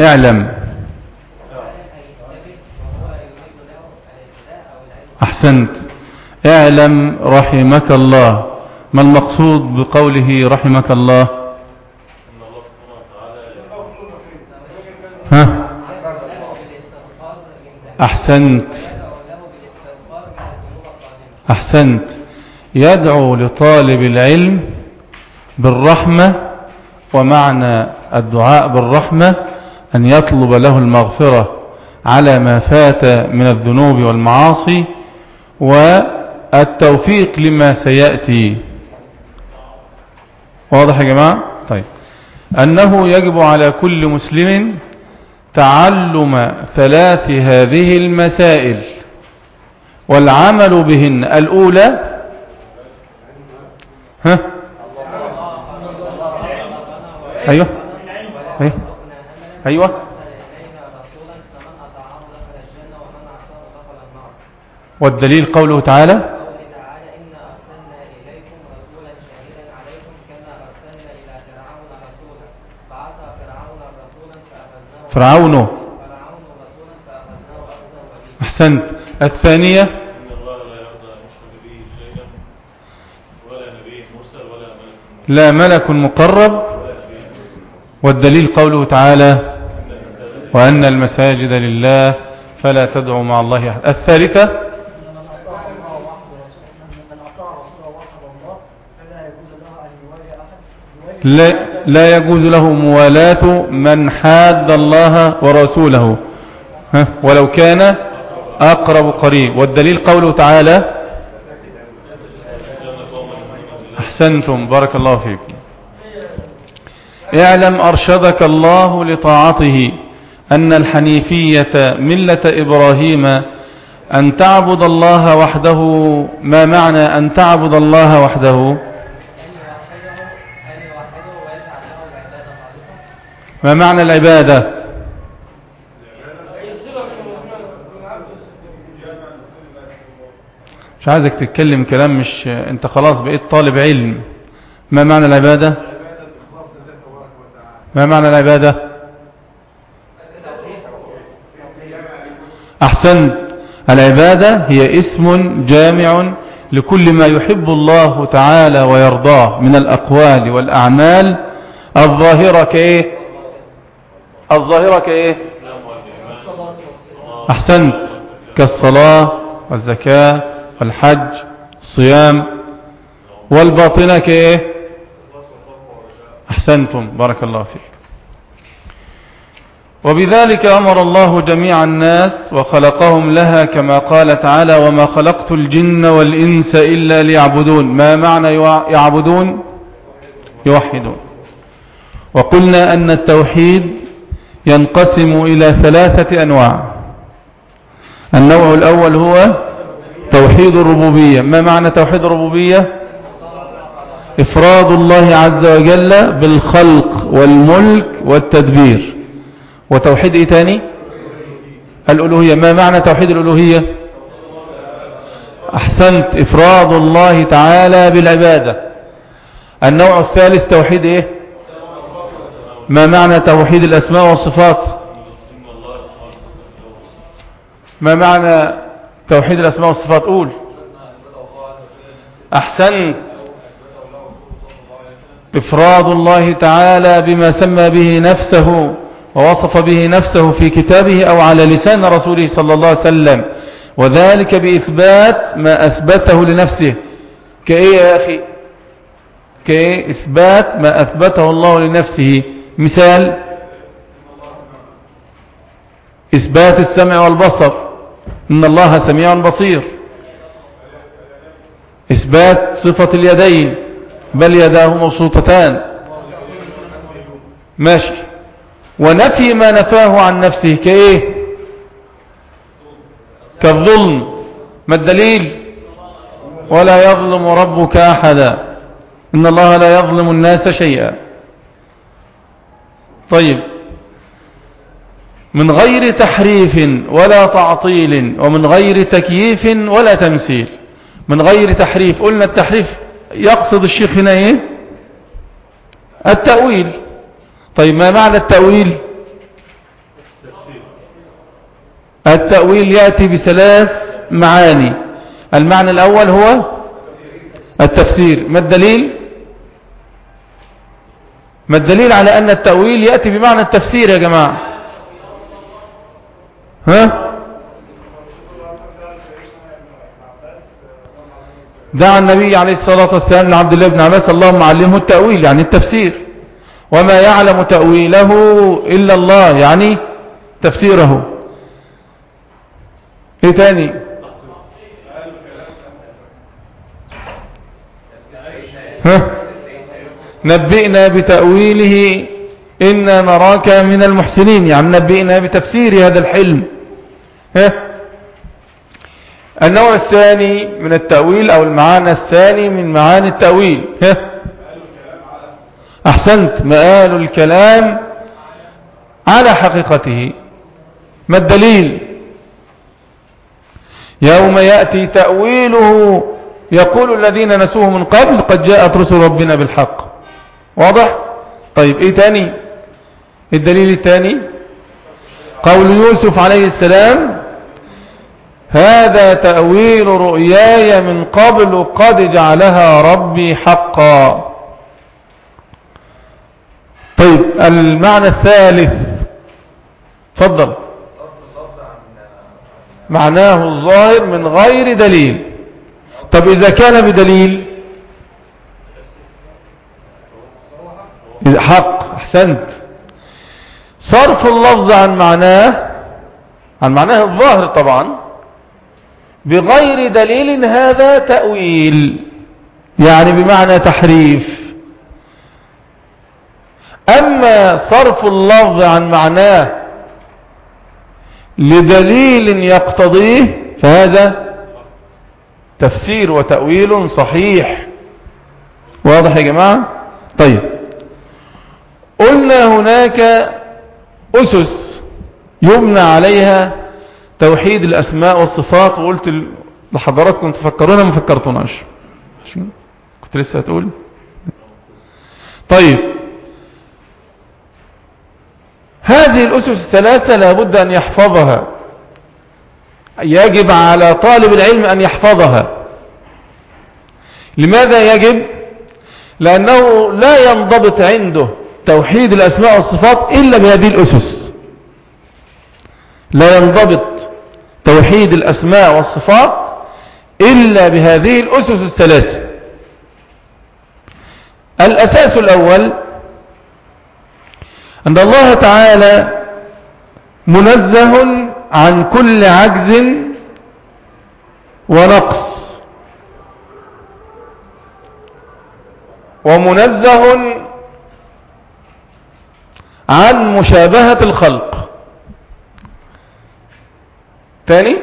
اعلم. أحسنت. اعلم رحمك الله. ما المقصود بقوله رحمك الله؟ ها؟ أحسنت. أحسنت. يدعو لطالب العلم بالرحمة ومعنى الدعاء بالرحمة أن يطلب له المغفرة على ما فات من الذنوب والمعاصي والتوفيق لما سيأتي. واضح يا جماعة؟ طيب. أنه يجب على كل مسلم تعلم ثلاث هذه المسائل والعمل بهن الأولى ها؟ أيوة. أيوة, أيوة. والدليل قوله تعالى فرعون. أحسنت. الثانية. لا ملك مقرب. والدليل قوله تعالى وأن المساجد لله فلا تدعوا مع الله أحد. الثالثة لا, لا يجوز له موالاة من حاد الله ورسوله. ها؟ ولو كان أقرب قريب. والدليل قوله تعالى أحسنتم. بارك الله فيكم اعلم أرشدك الله لطاعته. أن الحنيفية ملة إبراهيم أن تعبد الله وحده. ما معنى أن تعبد الله وحده؟ ما معنى العبادة؟ مش عايزك تتكلم كلام مش أنت خلاص بقيت طالب علم. ما معنى العبادة؟ ما معنى العبادة؟ أحسن العبادة هي اسم جامع لكل ما يحب الله تعالى ويرضاه من الأقوال والأعمال. الظاهرة كإيه؟ الظاهرة كإيه؟ أحسنت. كالصلاة والزكاة والحج الصيام والباطنة كإيه؟ أحسنتم. بارك الله فيك. وبذلك أمر الله جميع الناس وخلقهم لها كما قال تعالى وما خلقت الجن والإنس إلا ليعبدون. ما معنى يعبدون؟ يوحدون. وقلنا أن التوحيد ينقسم إلى ثلاثة أنواع. النوع الأول هو توحيد الربوبية. ما معنى توحيد الربوبية؟ إفراد الله عز وجل بالخلق والملك والتدبير. وتوحيد إيه تاني؟ الألوهية. ما معنى توحيد الألوهية؟ أحسنت إفراد الله تعالى بالعبادة. النوع الثالث توحيد إيه؟ ما معنى توحيد الأسماء والصفات؟ ما معنى توحيد الأسماء والصفات؟ قول. أحسنت إفراد الله تعالى بما سمى به نفسه. ووصف به نفسه في كتابه أو على لسان رسوله صلى الله عليه وسلم. وذلك بإثبات ما أثبته لنفسه. كإيه يا أخي؟ كإيه؟ إثبات ما أثبته الله لنفسه. مثال. إثبات السمع والبصر. إن الله سميع بصير. إثبات صفة اليدين. بل يداه مبسوطتان. ماشي. ونفي ما نفاه عن نفسه كإيه؟ كالظلم. ما الدليل؟ ولا يظلم ربك أحدا. إن الله لا يظلم الناس شيئا. طيب. من غير تحريف ولا تعطيل ومن غير تكييف ولا تمثيل. من غير تحريف. قلنا التحريف يقصد الشيخ هنا إيه؟ التأويل. طيب ما معنى التأويل؟ التأويل يأتي بثلاث معاني. المعنى الأول هو التفسير. ما الدليل؟ ما الدليل على أن التأويل يأتي بمعنى التفسير يا جماعة؟ ها؟ دعا النبي عليه الصلاة والسلام لعبد الله بن عباس اللهم علمه التأويل يعني التفسير. وما يعلم تأويله إلا الله يعني تفسيره. إيه تاني؟ ها؟ نبئنا بتأويله إنا نراك من المحسنين يعني نبئنا بتفسير هذا الحلم. ها؟ النوع الثاني من التأويل أو المعاني الثاني من معاني التأويل ها؟ أحسنت مآل الكلام على حقيقته. ما الدليل؟ يوم يأتي تأويله يقول الذين نسوه من قبل قد جاءت رسل ربنا بالحق. واضح؟ طيب إيه تاني؟ الدليل الثاني قول يوسف عليه السلام هذا تأويل رؤياي من قبل قد جعلها ربي حقا. طيب المعنى الثالث. فضل معناه الظاهر من غير دليل. طب إذا كان بدليل؟ حق أحسنت. صرف اللفظ عن معناه عن معناه الظاهر طبعا بغير دليل هذا تأويل يعني بمعنى تحريف. أما صرف اللفظ عن معناه لدليل يقتضيه فهذا تفسير وتأويل صحيح. واضح يا جماعة؟ طيب. قلنا هناك أسس يبنى عليها توحيد الأسماء والصفات وقلت لحضراتكم تفكرونا ما فكرتوناش؟ كنت لسه هتقول؟ طيب. هذه الأسس الثلاثة لابد أن يحفظها. يجب على طالب العلم أن يحفظها. لماذا يجب؟ لأنه لا ينضبط عنده توحيد الأسماء والصفات إلا بهذه الأسس. لا ينضبط توحيد الأسماء والصفات إلا بهذه الأسس الثلاثة. الأساس الأول أن الله تعالى منزه عن كل عجز ونقص. ومنزه عن مشابهة الخلق. ثاني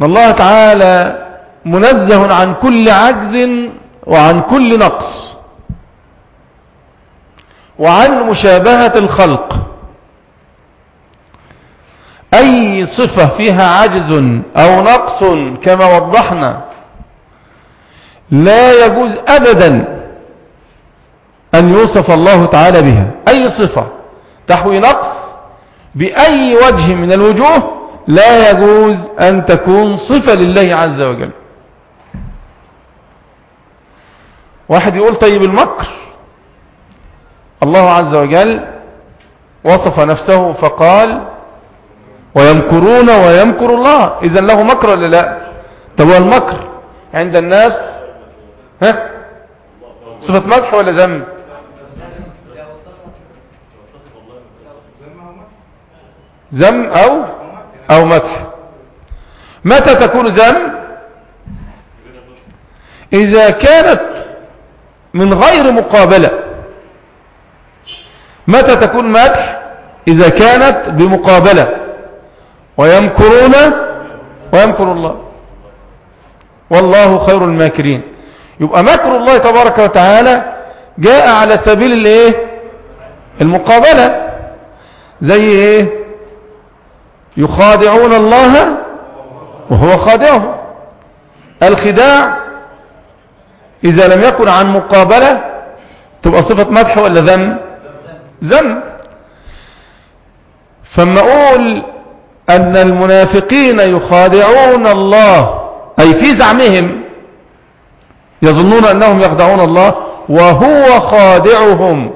أن الله تعالى منزه عن كل عجز وعن كل نقص. وعن مشابهة الخلق. أي صفة فيها عجز أو نقص كما وضحنا لا يجوز أبدا أن يوصف الله تعالى بها. أي صفة؟ تحوي نقص بأي وجه من الوجوه لا يجوز أن تكون صفة لله عز وجل. واحد يقول طيب المكر. الله عز وجل وصف نفسه فقال ويمكرون ويمكر الله. إذا له مكر ولا لا؟ طب هو المكر عند الناس. ها؟ صفة مدح ولا ذم؟ ذم أو أو مدح. متى تكون ذم؟ إذا كانت من غير مقابلة. متى تكون مدح؟ إذا كانت بمقابلة. ويمكرون ويمكر الله. والله خير الماكرين. يبقى مكر الله تبارك وتعالى جاء على سبيل الإيه؟ المقابلة. زي إيه؟ يخادعون الله وهو خادعهم. الخداع إذا لم يكن عن مقابلة تبقى صفة مدح ولا ذم؟ ذم. فما أقول أن المنافقين يخادعون الله أي في زعمهم يظنون أنهم يخدعون الله وهو خادعهم.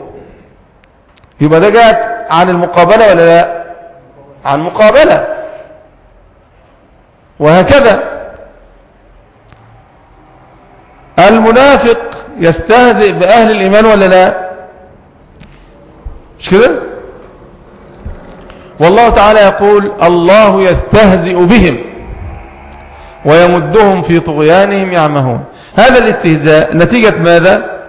يبقى ده جاءت عن المقابلة ولا لا؟ عن مقابلة. وهكذا. المنافق يستهزئ بأهل الإيمان ولا لا؟ مش كده؟ والله تعالى يقول الله يستهزئ بهم ويمدهم في طغيانهم يعمهون. هذا الاستهزاء نتيجة ماذا؟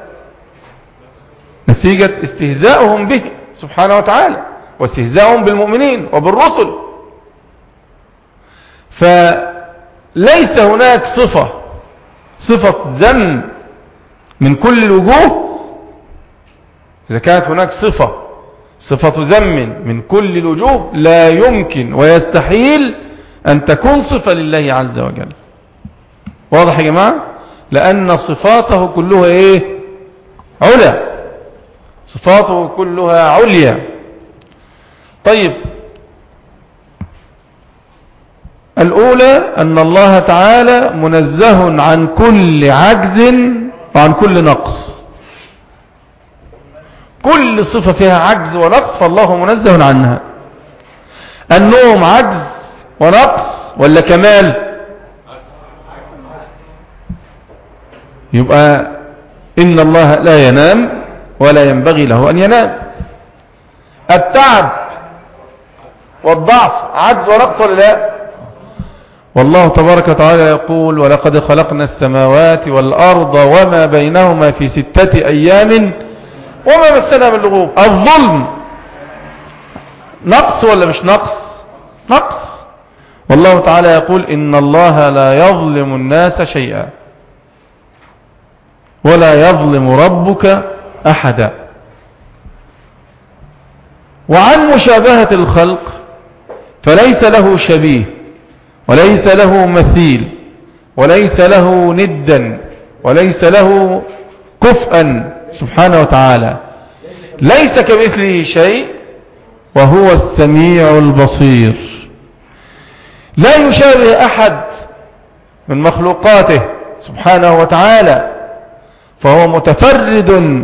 نتيجة استهزاؤهم به سبحانه وتعالى واستهزاؤهم بالمؤمنين وبالرسل. فليس هناك صفة صفة ذم من كل الوجوه. إذا كانت هناك صفة صفة ذم من كل الوجوه لا يمكن ويستحيل أن تكون صفة لله عز وجل. واضح يا جماعة؟ لأن صفاته كلها إيه؟ علا صفاته كلها عليا. طيب. الأولى أن الله تعالى منزه عن كل عجز وعن كل نقص. كل صفة فيها عجز ونقص فالله منزه عنها. النوم عجز ونقص ولا كمال؟ يبقى إن الله لا ينام ولا ينبغي له أن ينام. التعب والضعف عجز ونقص ولا لا؟ والله تبارك وتعالى يقول ولقد خلقنا السماوات والأرض وما بينهما في ستة أيام وما مسنا من لغوب. الظلم. نقص ولا مش نقص؟ نقص. والله تعالى يقول إن الله لا يظلم الناس شيئا ولا يظلم ربك أحدا. وعن مشابهة الخلق فليس له شبيه وليس له مثيل وليس له ندا وليس له كفءا سبحانه وتعالى. ليس كمثله شيء وهو السميع البصير. لا يشابه أحد من مخلوقاته سبحانه وتعالى. فهو متفرد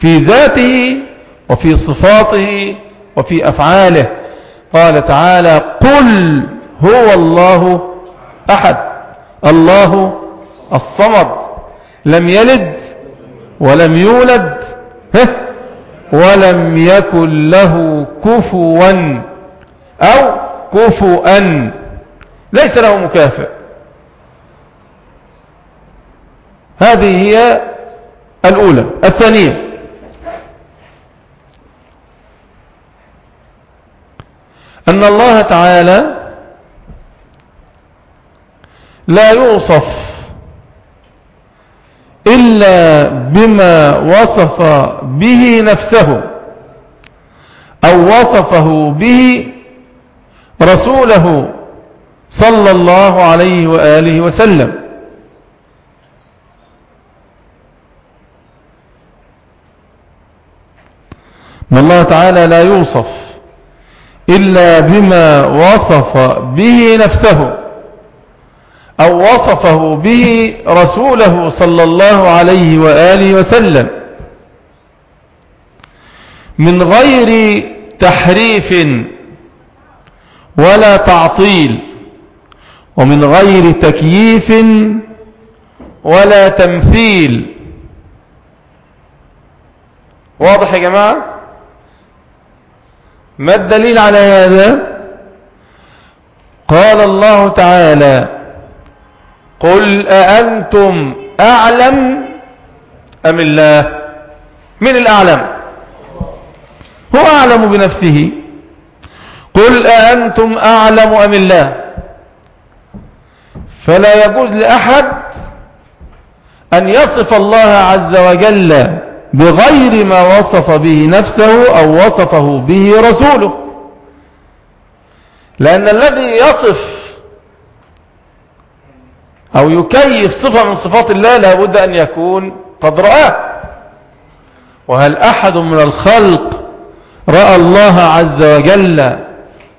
في ذاته وفي صفاته وفي أفعاله. قال تعالى قل هو الله أحد الله الصمد. لم يلد ولم يولد ولم يكن له كفوا أو كفوا ليس له مكافئ هذه هي الأولى. الثانية أن الله تعالى لا يوصف إلا بما وصف به نفسه أو وصفه به رسوله صلى الله عليه وآله وسلم. والله تعالى لا يوصف إلا بما وصف به نفسه. أو وصفه به رسوله صلى الله عليه وآله وسلم. من غير تحريف ولا تعطيل ومن غير تكييف ولا تمثيل. واضح يا جماعة؟ ما الدليل على هذا؟ قال الله تعالى قل أأنتم أعلم أم الله؟ من الأعلم؟ هو أعلم بنفسه. قل أأنتم أعلم أم الله؟ فلا يجوز لأحد أن يصف الله عز وجل بغير ما وصف به نفسه أو وصفه به رسوله. لأن الذي يصف أو يكيف صفة من صفات الله لابد أن يكون قد رآه. وهل أحد من الخلق رأى الله عز وجل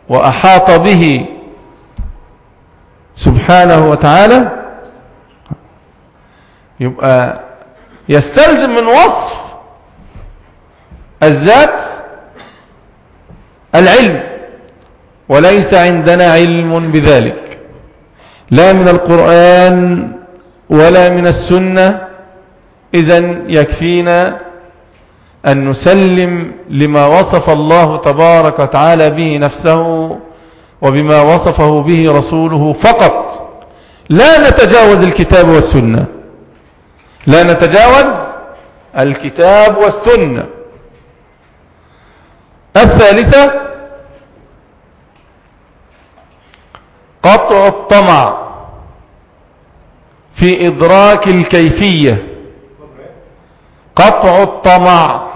وأحاط به سبحانه وتعالى؟ يبقى يستلزم من وصف الذات العلم وليس عندنا علم بذلك. لا من القرآن ولا من السنة. إذا يكفينا أن نسلم لما وصف الله تبارك وتعالى به نفسه وبما وصفه به رسوله فقط. لا نتجاوز الكتاب والسنة. لا نتجاوز الكتاب والسنة. الثالثة قطع الطمع في إدراك الكيفية. قطع الطمع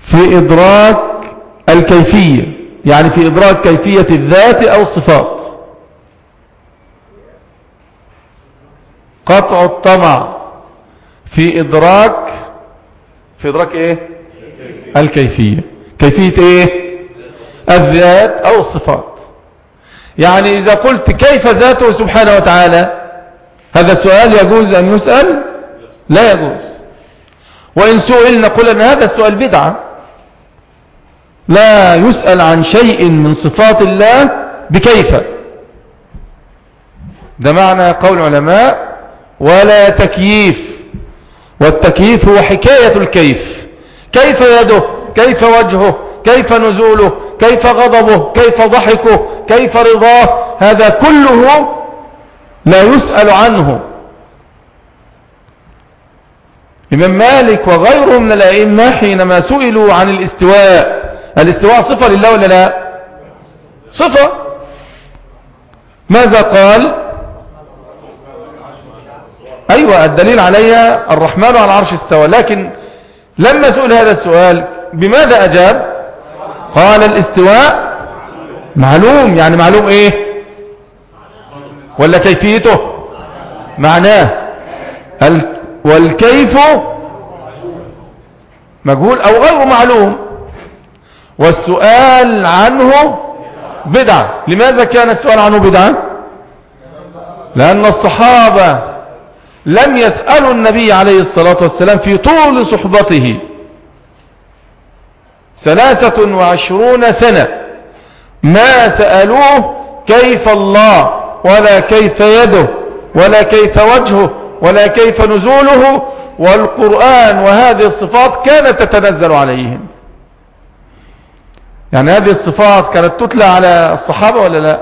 في إدراك الكيفية يعني في إدراك كيفية الذات أو الصفات. قطع الطمع في إدراك في إدراك إيه؟ الكيفية. كيفية إيه؟ الذات أو الصفات. يعني إذا قلت كيف ذاته سبحانه وتعالى؟ هذا السؤال يجوز أن يسأل؟ لا يجوز. وإن سئل نقول أن هذا السؤال بدعة. لا يسأل عن شيء من صفات الله بكيف. ده معنى قول العلماء ولا تكييف. والتكييف هو حكاية الكيف. كيف يده؟ كيف وجهه؟ كيف نزوله؟ كيف غضبه؟ كيف ضحكه؟ كيف رضاه؟ هذا كله لا يسأل عنه. إمام مالك وغيره من الأئمة حينما سئلوا عن الاستواء الاستواء صفة لله ولا لا؟ صفة. ماذا قال؟ أيوة الدليل عليها الرحمن على العرش استوى لكن لما سئل هذا السؤال بماذا أجاب؟ قال الاستواء معلوم يعني معلوم إيه؟ ولا كيفيته؟ معناه. والكيف مجهول أو غير معلوم؟ والسؤال عنه بدعة لماذا كان السؤال عنه بدعة لأن الصحابة لم يسألوا النبي عليه الصلاة والسلام في طول صحبته. ثلاثة وعشرون سنة. ما سألوه كيف الله ولا كيف يده ولا كيف وجهه ولا كيف نزوله والقرآن وهذه الصفات كانت تتنزل عليهم. يعني هذه الصفات كانت تتلى على الصحابة ولا لا؟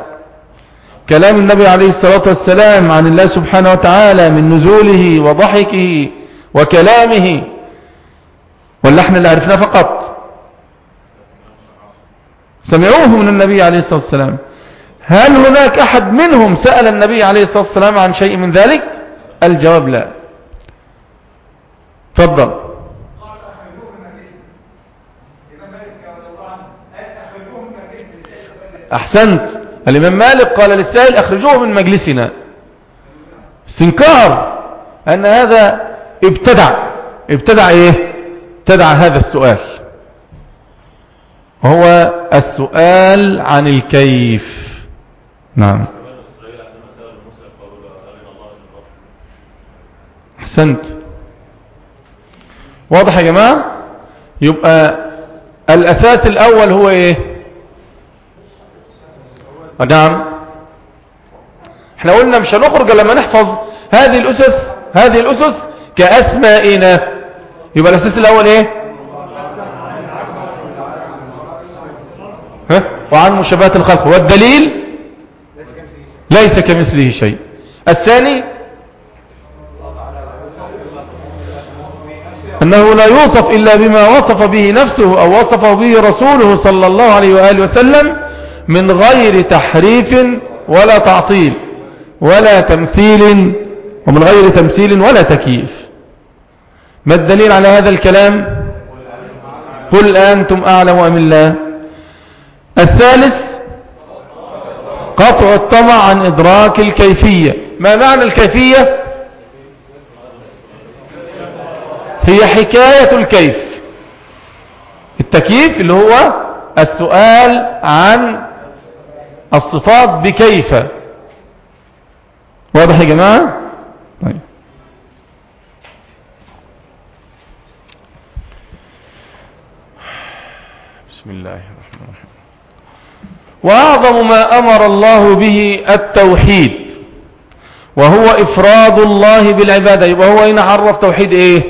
كلام النبي عليه الصلاة والسلام عن الله سبحانه وتعالى من نزوله وضحكه وكلامه ولا إحنا اللي عرفناه فقط. سمعوه من النبي عليه الصلاة والسلام. هل هناك أحد منهم سأل النبي عليه الصلاة والسلام عن شيء من ذلك؟ الجواب لا. تفضل. أحسنت. الإمام مالك قال للسائل أخرجوه من مجلسنا. استنكار أن هذا ابتدع. ابتدع إيه؟ ابتدع هذا السؤال. وهو السؤال عن الكيف. نعم. أحسنت. واضح يا جماعة؟ يبقى الأساس الأول هو إيه؟ نعم. إحنا قلنا مش هنخرج لما نحفظ هذه الأسس هذه الأسس كأسمائنا يبقى الأساس الأول إيه؟ ها؟ وعن مشابهة الخلق. والدليل ليس كمثله شيء. الثاني أنه لا يوصف إلا بما وصف به نفسه أو وصفه به رسوله صلى الله عليه وآله وسلم من غير تحريف ولا تعطيل ولا تمثيل ومن غير تمثيل ولا تكييف. ما الدليل على هذا الكلام؟ قل أنتم أعلم أم الله. الثالث قطع الطمع عن إدراك الكيفية. ما معنى الكيفية؟ هي حكاية الكيف. التكييف اللي هو السؤال عن الصفات بكيف. واضح يا جماعة؟ طيب. بسم الله الرحمن الرحيم. وأعظم ما أمر الله به التوحيد وهو إفراد الله بالعبادة. يبقى هو عرف توحيد إيه؟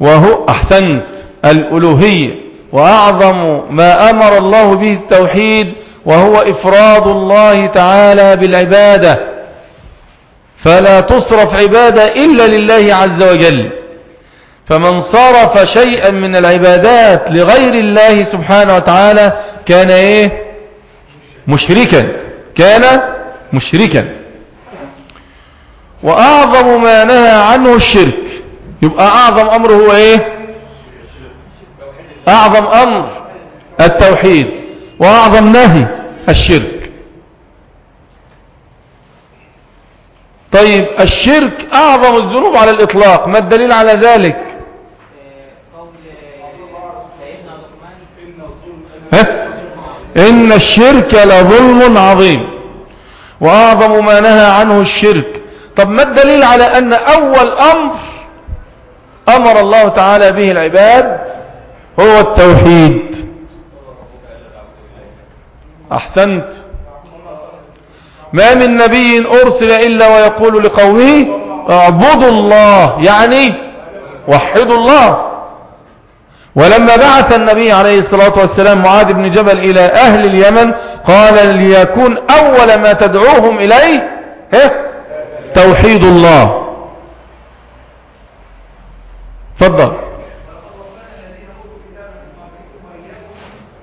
وهو أحسنت الألوهية. وأعظم ما أمر الله به التوحيد وهو إفراد الله تعالى بالعبادة. فلا تصرف عبادة إلا لله عز وجل. فمن صرف شيئا من العبادات لغير الله سبحانه وتعالى كان إيه؟ مشركا. كان مشركا. وأعظم ما نهى عنه الشرك. يبقى أعظم أمر هو إيه؟ أعظم أمر التوحيد. وأعظم نهي الشرك. طيب الشرك أعظم الذنوب على الإطلاق. ما الدليل على ذلك؟ إن الشرك لظلم عظيم. وأعظم ما نهى عنه الشرك. طب ما الدليل على أن أول أمر أمر الله تعالى به العباد هو التوحيد؟ أحسنت. ما من نبي أرسل إلا ويقول لقومه اعبدوا الله يعني وحدوا الله. ولما بعث النبي عليه الصلاة والسلام معاذ بن جبل إلى أهل اليمن قال ليكون أول ما تدعوهم إليه توحيد الله. تفضل.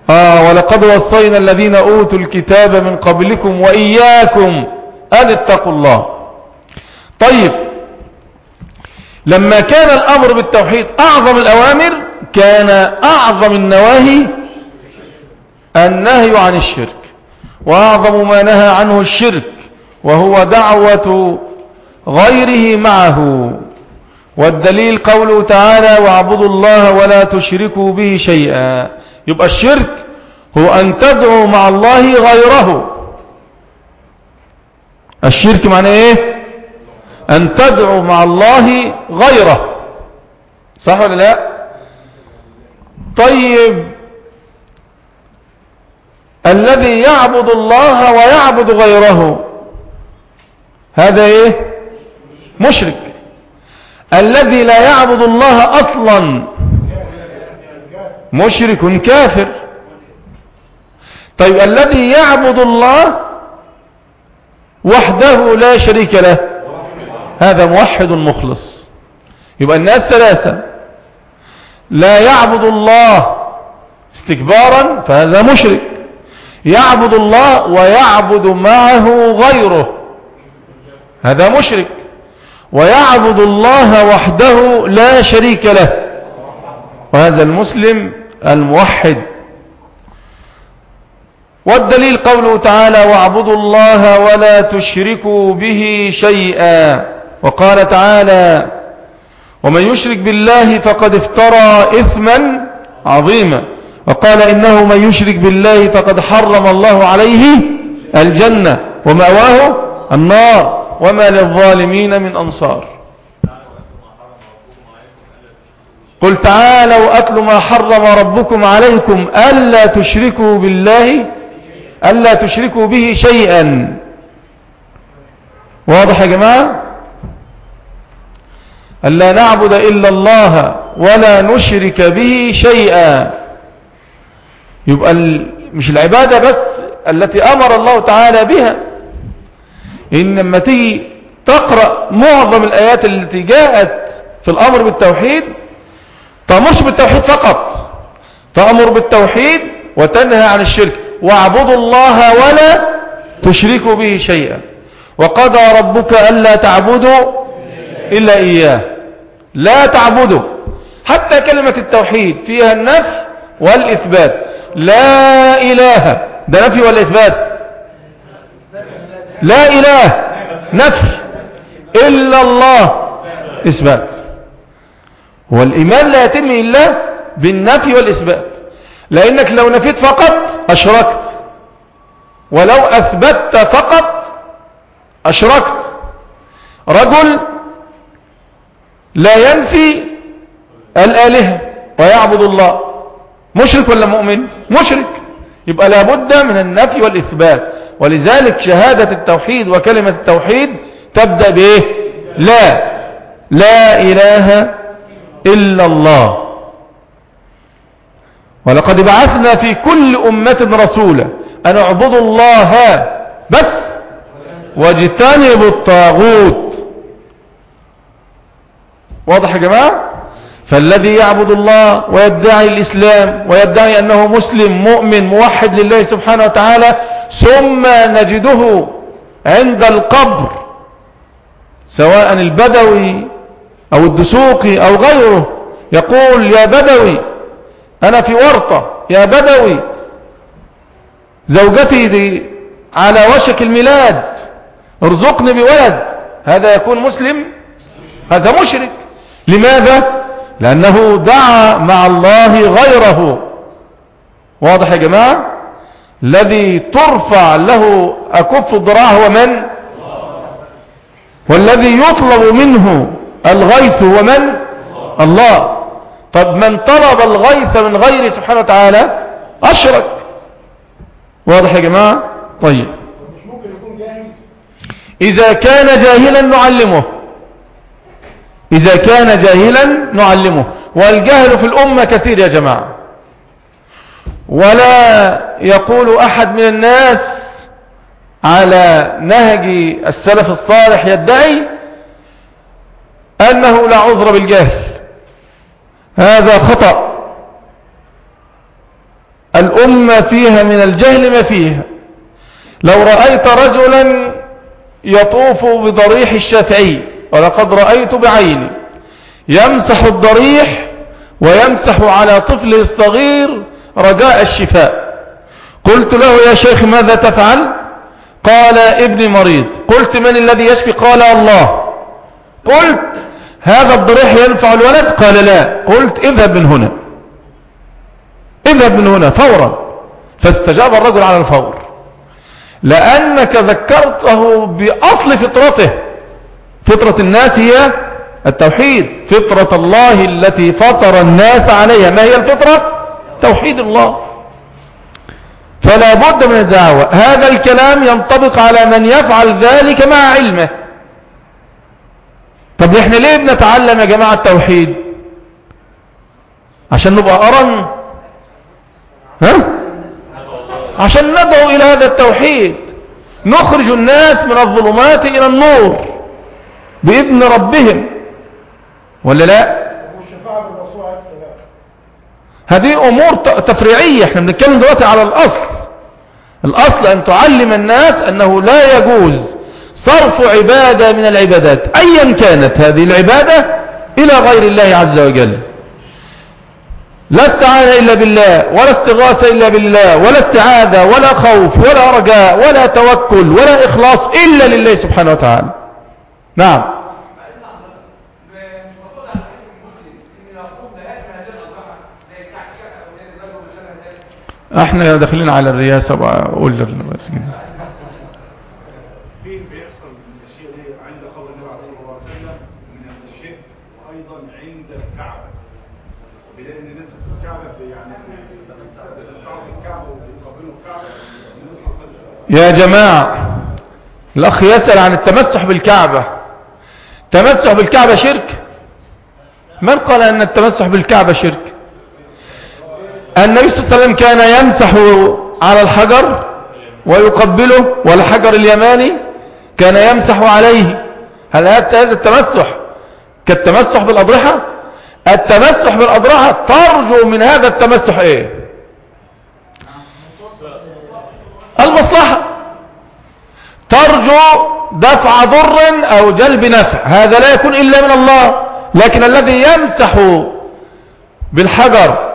آه ولقد وصينا الذين أوتوا الكتاب من قبلكم وإياكم أن اتقوا الله. طيب لما كان الأمر بالتوحيد أعظم الأوامر كان أعظم النواهي النهي عن الشرك وأعظم ما نهى عنه الشرك وهو دعوة غيره معه. والدليل قوله تعالى واعبدوا الله ولا تشركوا به شيئا يبقى الشرك هو أن تدعو مع الله غيره. الشرك معنى إيه؟ أن تدعو مع الله غيره. صح ولا لا؟ طيب. الذي يعبد الله ويعبد غيره. هذا إيه؟ مشرك. الذي لا يعبد الله أصلا. مشرك كافر. طيب الذي يعبد الله وحده لا شريك له. هذا موحد مخلص. يبقى الناس ثلاثة. لا يعبد الله استكبارا فهذا مشرك. يعبد الله ويعبد معه غيره هذا مشرك. ويعبد الله وحده لا شريك له وهذا المسلم الموحد. والدليل قوله تعالى واعبدوا الله ولا تشركوا به شيئا وقال تعالى ومن يشرك بالله فقد افترى إثما عظيما. وقال إنه من يشرك بالله فقد حرم الله عليه الجنة ومأواه النار وما للظالمين من أنصار. قل تعالوا أتل ما حرم ربكم عليكم ألا تشركوا بالله ألا تشركوا به شيئا. واضح يا جماعة؟ ألا نعبد إلا الله ولا نشرك به شيئا. يبقى مش العبادة بس التي أمر الله تعالى بها. إن لما تيجي تقرأ معظم الآيات التي جاءت في الأمر بالتوحيد تأمرش بالتوحيد فقط. تأمر بالتوحيد وتنهى عن الشرك. واعبدوا الله ولا تشركوا به شيئا. وقضى ربك ألا تعبدوا إلا إياه. لا تعبدوا حتى كلمة التوحيد فيها النفي والإثبات. لا إله. ده نفي ولا إثبات؟ لا إله. نفي. إلا الله. إثبات. والإيمان لا يتم إلا بالنفي والإثبات. لأنك لو نفيت فقط أشركت. ولو أثبتت فقط أشركت. رجل لا ينفي الآلهة ويعبد الله. مشرك ولا مؤمن؟ مشرك. يبقى لابد من النفي والإثبات. ولذلك شهادة التوحيد وكلمة التوحيد تبدأ بإيه؟ لا. لا إله إلا الله. ولقد بعثنا في كل أمة رسولا أن اعبدوا الله بس واجتنبوا الطاغوت. واضح يا جماعة؟ فالذي يعبد الله ويدعي الإسلام ويدعي أنه مسلم مؤمن موحد لله سبحانه وتعالى ثم نجده عند القبر سواء البدوي أو الدسوقي أو غيره يقول يا بدوي أنا في ورطة يا بدوي زوجتي دي على وشك الميلاد ارزقني بولد هذا يكون مسلم؟ هذا مشرك. لماذا؟ لأنه دعا مع الله غيره. واضح يا جماعة؟ الذي ترفع له أكف الضراع هو من؟ والذي يطلب منه الغيث هو من؟ الله. طب من طلب الغيث من غيره سبحانه وتعالى أشرك. واضح يا جماعة؟ طيب. إذا كان جاهلا نعلمه. إذا كان جاهلا نعلمه. والجهل في الأمة كثير يا جماعة. ولا يقول أحد من الناس على نهج السلف الصالح يدعي أنه لا عذر بالجهل. هذا خطأ. الأمة فيها من الجهل ما فيها لو رأيت رجلا يطوف بضريح الشافعي ولقد رأيت بعيني. يمسح الضريح ويمسح على طفله الصغير رجاء الشفاء. قلت له يا شيخ ماذا تفعل؟ قال ابني مريض. قلت من الذي يشفي؟ قال الله. قلت هذا الضريح ينفع الولد؟ قال لا. قلت اذهب من هنا. اذهب من هنا فورا. فاستجاب الرجل على الفور. لأنك ذكرته بأصل فطرته. فطرة الناس هي التوحيد. فطرة الله التي فطر الناس عليها. ما هي الفطرة؟ توحيد الله. فلا بد من الدعوة. هذا الكلام ينطبق على من يفعل ذلك مع علمه. طب إحنا ليه بنتعلم يا جماعة التوحيد؟ عشان نبقى أرن. ها؟ عشان ندعو إلى هذا التوحيد. نخرج الناس من الظلمات إلى النور. بإذن ربهم. ولا لا؟ هذه أمور تفريعية. إحنا بنتكلم دلوقتي على الأصل. الأصل أن تعلم الناس أنه لا يجوز صرف عبادة من العبادات أيا كانت هذه العبادة إلى غير الله عز وجل. لا استعانة إلا بالله ولا استغاثة إلا بالله ولا استعاذة ولا خوف ولا رجاء ولا توكل ولا إخلاص إلا لله سبحانه وتعالى. نعم. إحنا داخلين على الرئاسة بقول للمسجد يا جماعة الأخ يسأل عن التمسح بالكعبة. التمسح بالكعبة شرك؟ من قال أن التمسح بالكعبة شرك؟ النبي صلى الله عليه وسلم كان يمسح على الحجر ويقبله والحجر اليماني كان يمسح عليه. هل هذا التمسح كالتمسح بالأضرحة؟ التمسح بالأضرحة ترجو من هذا التمسح إيه؟ المصلحة. ترجو دفع ضر أو جلب نفع. هذا لا يكون إلا من الله لكن الذي يمسح بالحجر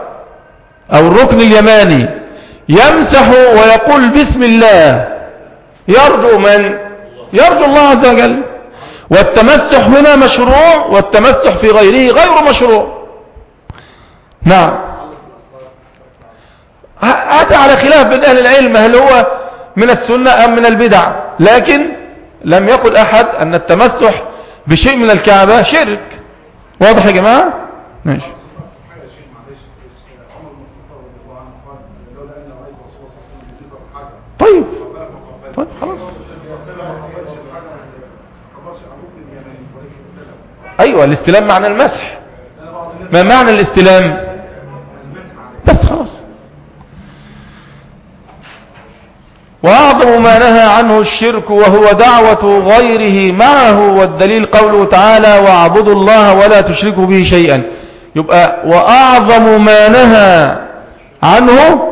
أو الركن اليماني يمسح ويقول بسم الله يرجو من؟ يرجو الله عز وجل. والتمسح هنا مشروع والتمسح في غيره غير مشروع. نعم. هذا على خلاف بين أهل العلم هل هو من السنة أم من البدع؟ لكن لم يقل أحد أن التمسح بشيء من الكعبة شرك. واضح يا جماعة؟ ماشي. طيب. طيب خلاص. أيوه الاستلام معنى المسح. ما معنى الاستلام بس خلاص وأعظم ما نهى عنه الشرك وهو دعوة غيره معه والدليل قوله تعالى واعبدوا الله ولا تشركوا به شيئا. يبقى وأعظم ما نهى عنه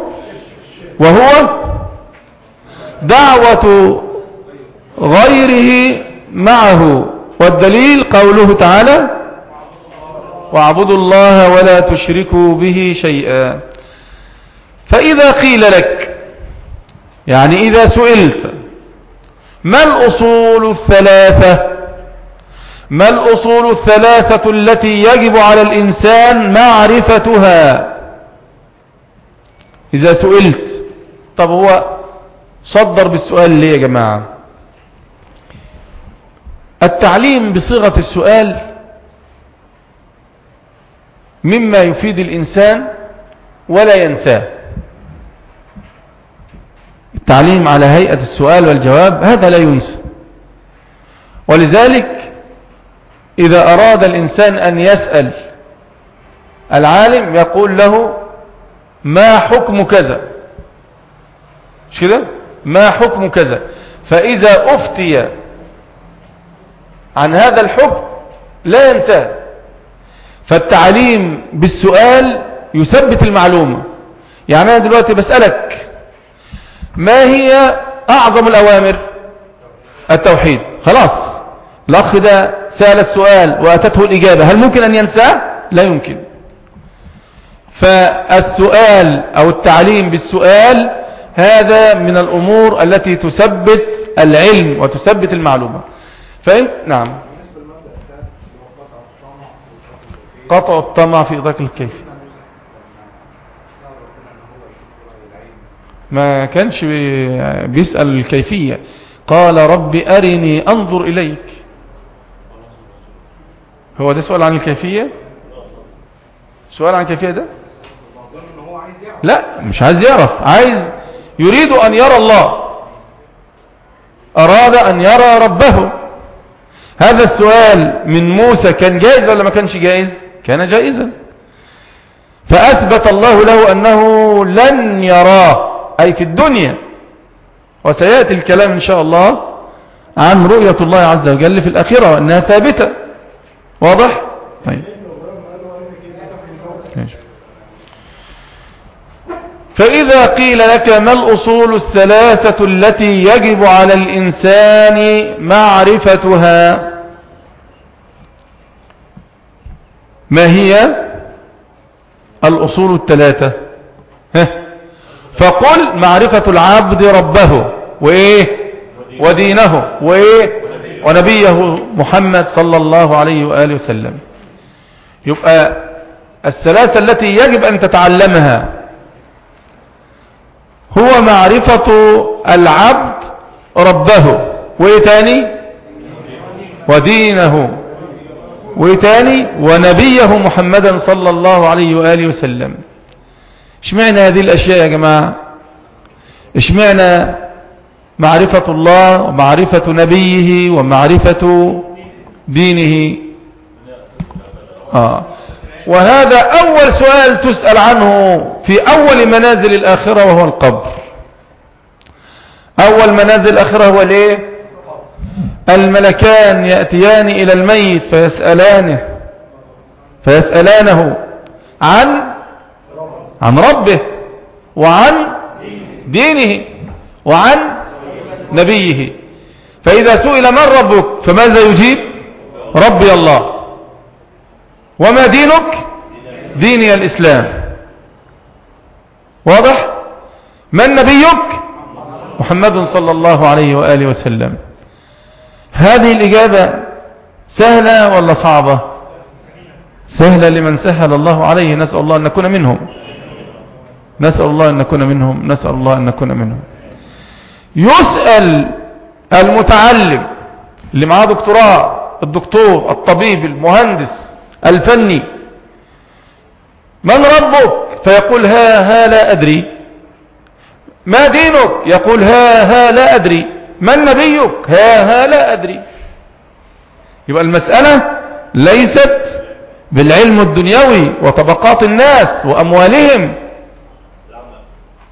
وهو دعوة غيره معه والدليل قوله تعالى واعبدوا الله ولا تشركوا به شيئا. فإذا قيل لك يعني إذا سئلت ما الأصول الثلاثة؟ ما الأصول الثلاثة التي يجب على الإنسان معرفتها؟ إذا سئلت طب هو صدر بالسؤال ليه يا جماعة؟ التعليم بصيغة السؤال مما يفيد الإنسان ولا ينساه. التعليم على هيئة السؤال والجواب هذا لا ينسى ولذلك إذا أراد الإنسان أن يسأل العالم يقول له ما حكم كذا؟ مش كده؟ ما حكم كذا؟ فإذا أفتي عن هذا الحكم لا ينساه. فالتعليم بالسؤال يثبت المعلومة. يعني أنا دلوقتي بسألك ما هي أعظم الأوامر؟ التوحيد. خلاص. الأخ ده سأل السؤال وأتته الإجابة هل ممكن أن ينساه لا يمكن. فالسؤال أو التعليم بالسؤال هذا من الأمور التي تثبت العلم وتثبت المعلومة. فإن نعم. قطع الطمع في إدراك الكيف. ما كانش بيسأل الكيفية. قال رب أرني أنظر إليك. هو ده سؤال عن الكيفية؟ سؤال عن الكيفية ده؟ لا مش عايز يعرف. عايز يريد أن يرى الله. أراد أن يرى ربه. هذا السؤال من موسى كان جائز ولا ما كانش جائز؟ كان جائزا. فأثبت الله له أنه لن يراه. أي في الدنيا. وسيأتي الكلام إن شاء الله عن رؤية الله عز وجل في الأخيرة وأنها ثابتة. واضح؟ طيب. فإذا قيل لك ما الأصول الثلاثة التي يجب على الإنسان معرفتها؟ ما هي الأصول الثلاثة؟ ها؟ فقل معرفة العبد ربه وإيه؟ ودينه وإيه؟ ونبيه محمد صلى الله عليه وآله وسلم. يبقى الثلاثة التي يجب أن تتعلمها هو معرفة العبد ربه. وإيه تاني؟ ودينه. وإيه تاني؟ ونبيه محمدا صلى الله عليه وآله وسلم. اشمعنى هذه الأشياء يا جماعة؟ اشمعنى معرفة الله ومعرفة نبيه ومعرفة دينه؟ آه. وهذا أول سؤال تسأل عنه في أول منازل الآخرة وهو القبر. أول منازل الآخرة هو ليه؟ الملكان يأتيان إلى الميت فيسألانه فيسألانه عن عن ربه وعن دينه وعن نبيه. فإذا سئل من ربك فماذا يجيب؟ ربي الله. وما دينك؟ ديني الإسلام. واضح؟ من نبيك؟ محمد صلى الله عليه وآله وسلم. هذه الإجابة سهلة ولا صعبة؟ سهلة لمن سهل الله عليه نسأل الله أن نكون منهم. نسأل الله أن نكون منهم. نسأل الله أن نكون منهم. يسأل المتعلم اللي معاه دكتوراه الدكتور الطبيب المهندس الفني من ربك؟ فيقول ها ها لا أدري. ما دينك؟ يقول ها ها لا أدري. من نبيك؟ ها ها لا أدري. يبقى المسألة ليست بالعلم الدنيوي وطبقات الناس وأموالهم.